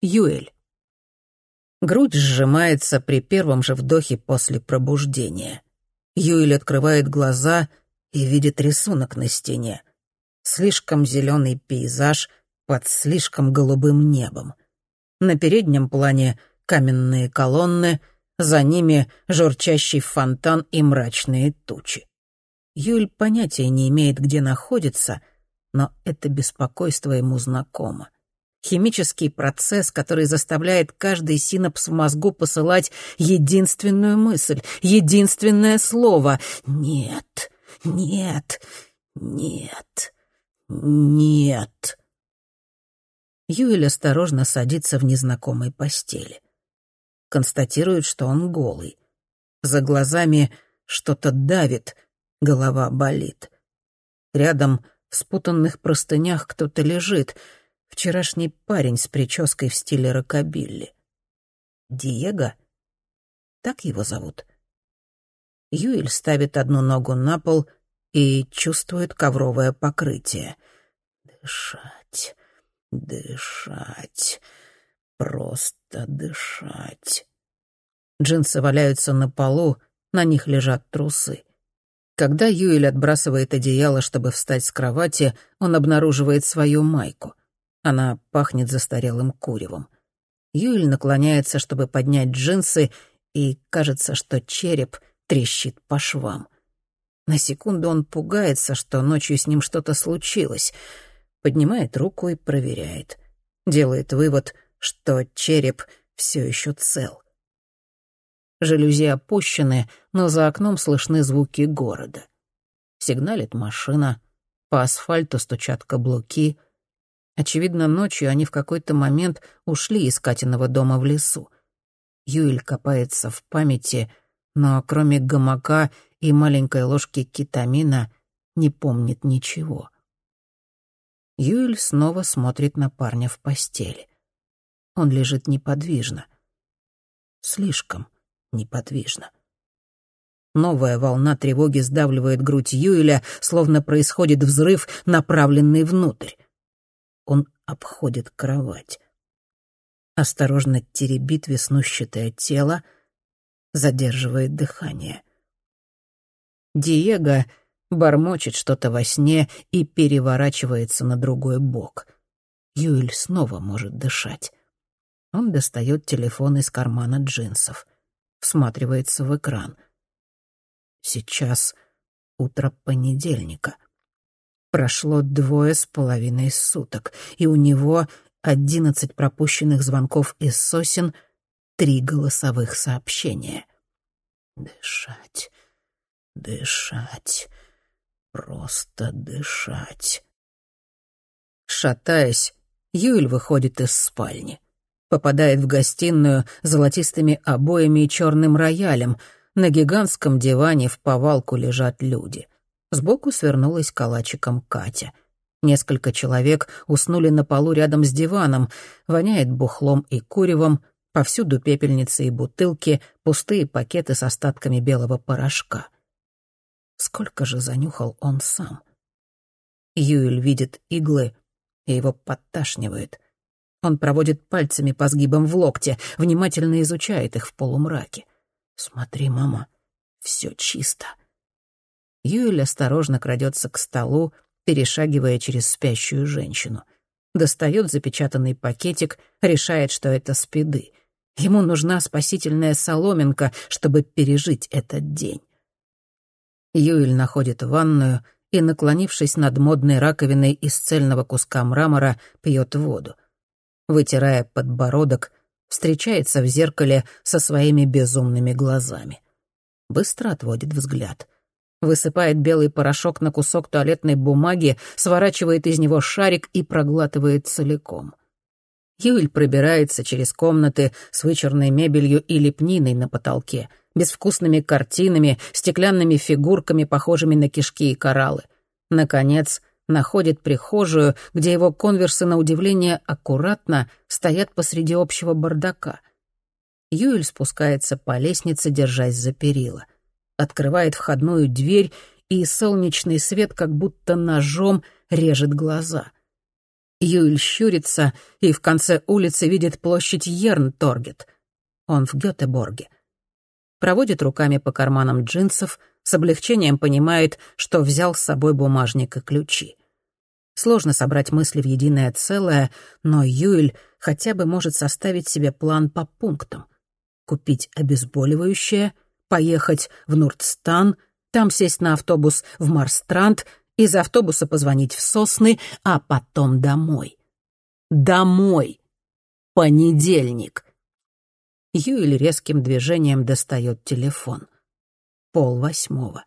Юэль. Грудь сжимается при первом же вдохе после пробуждения. Юэль открывает глаза и видит рисунок на стене. Слишком зеленый пейзаж под слишком голубым небом. На переднем плане каменные колонны, за ними журчащий фонтан и мрачные тучи. Юль понятия не имеет, где находится, но это беспокойство ему знакомо. Химический процесс, который заставляет каждый синапс в мозгу посылать единственную мысль, единственное слово «нет, нет, нет, нет». Юэль осторожно садится в незнакомой постели. Констатирует, что он голый. За глазами что-то давит, голова болит. Рядом в спутанных простынях кто-то лежит — Вчерашний парень с прической в стиле рокобилли. Диего? Так его зовут. Юэль ставит одну ногу на пол и чувствует ковровое покрытие. Дышать, дышать, просто дышать. Джинсы валяются на полу, на них лежат трусы. Когда Юэль отбрасывает одеяло, чтобы встать с кровати, он обнаруживает свою майку. Она пахнет застарелым куревом. Юэль наклоняется, чтобы поднять джинсы, и кажется, что череп трещит по швам. На секунду он пугается, что ночью с ним что-то случилось. Поднимает руку и проверяет. Делает вывод, что череп все еще цел. Жалюзи опущены, но за окном слышны звуки города. Сигналит машина, по асфальту стучат каблуки — Очевидно, ночью они в какой-то момент ушли из Катиного дома в лесу. Юэль копается в памяти, но кроме гамака и маленькой ложки кетамина не помнит ничего. Юэль снова смотрит на парня в постели. Он лежит неподвижно. Слишком неподвижно. Новая волна тревоги сдавливает грудь Юэля, словно происходит взрыв, направленный внутрь. Он обходит кровать. Осторожно теребит веснущатое тело, задерживает дыхание. Диего бормочет что-то во сне и переворачивается на другой бок. Юэль снова может дышать. Он достает телефон из кармана джинсов, всматривается в экран. Сейчас утро понедельника — Прошло двое с половиной суток, и у него одиннадцать пропущенных звонков из сосен, три голосовых сообщения. Дышать, дышать, просто дышать. Шатаясь, Юль выходит из спальни. Попадает в гостиную золотистыми обоями и черным роялем. На гигантском диване в повалку лежат люди — Сбоку свернулась калачиком Катя. Несколько человек уснули на полу рядом с диваном, воняет бухлом и куревом, повсюду пепельницы и бутылки, пустые пакеты с остатками белого порошка. Сколько же занюхал он сам? Юэль видит иглы, и его подташнивает. Он проводит пальцами по сгибам в локте, внимательно изучает их в полумраке. «Смотри, мама, все чисто». Юэль осторожно крадется к столу, перешагивая через спящую женщину. Достает запечатанный пакетик, решает, что это спиды. Ему нужна спасительная соломинка, чтобы пережить этот день. Юэль находит ванную и, наклонившись над модной раковиной из цельного куска мрамора, пьет воду. Вытирая подбородок, встречается в зеркале со своими безумными глазами. Быстро отводит взгляд — высыпает белый порошок на кусок туалетной бумаги, сворачивает из него шарик и проглатывает целиком. Юль пробирается через комнаты с вычурной мебелью и лепниной на потолке, безвкусными картинами, стеклянными фигурками, похожими на кишки и кораллы. Наконец, находит прихожую, где его конверсы, на удивление, аккуратно стоят посреди общего бардака. Юэль спускается по лестнице, держась за перила — открывает входную дверь, и солнечный свет как будто ножом режет глаза. Юль щурится и в конце улицы видит площадь Ернторгет. Он в Гётеборге. Проводит руками по карманам джинсов, с облегчением понимает, что взял с собой бумажник и ключи. Сложно собрать мысли в единое целое, но Юэль хотя бы может составить себе план по пунктам. Купить обезболивающее, поехать в Нуртстан, там сесть на автобус в Марстранд, из автобуса позвонить в Сосны, а потом домой. Домой! Понедельник! Юэль резким движением достает телефон. Пол восьмого.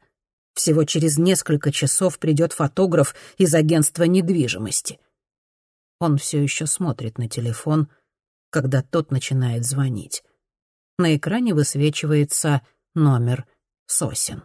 Всего через несколько часов придет фотограф из агентства недвижимости. Он все еще смотрит на телефон, когда тот начинает звонить. На экране высвечивается номер сосен.